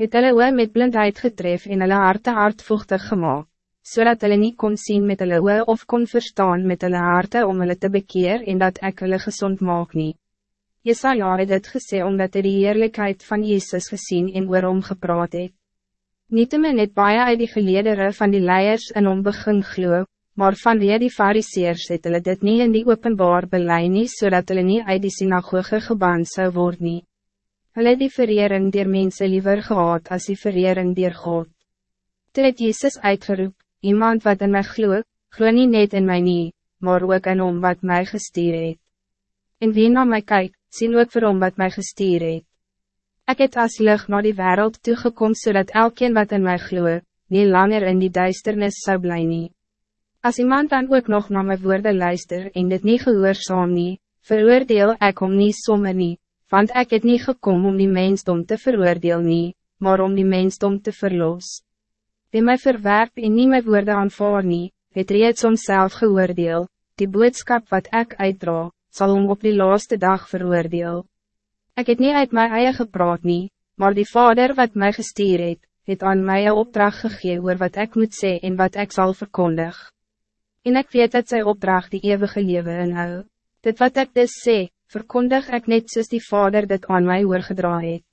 het hulle oe met blindheid getref en hulle harte hartvochtig gemaakt, zodat hulle niet kon zien met hulle oe of kon verstaan met hulle harte om hulle te bekeer en dat ek hulle gezond maak nie. Jesaja het dit gesê omdat hy die heerlijkheid van Jezus gezien en oor hom gepraat het. Nietemin het baie uit die geledere van die leiers in hom begin glo, maar vanweer die fariseers het hulle dit nie in die openbaar belei nie, zodat hulle nie uit die synagoge gebaan zou worden. nie. Hulle die verering dier mense liever gehad as die verering dier God. Toe het Jezus uitgeroep, iemand wat in my glo, glo nie net in my nie, maar ook in hom wat mij gestuur het. En wie na my kyk, sien ook vir hom wat mij gestuur het. Ek het as lig na die wereld toegekom zodat elkeen wat in my glo, nie langer in die duisternis zou bly nie. As iemand dan ook nog naar mijn woorden luister en dit niet gehoorzaam nie, veroordeel ek om nie sommer nie, want ik het niet gekomen om die mensdom te veroordeel nie, maar om die mensdom te verlos. Die mij verwerp en nie my woorde aanvaar nie, het reeds omself geoordeel, die boodschap wat ik uitdra, zal om op die laaste dag veroordeel. Ik het niet uit mijn eie gepraat nie, maar die vader wat mij gestuur het, het aan mij een opdracht gegeven oor wat ik moet zeggen en wat ik zal verkondig. En ik weet dat zij opdracht die eeuwige leven inhou. Dit wat ik dus zeg, verkondig ik net soos die vader dit aan mij oorgedra het.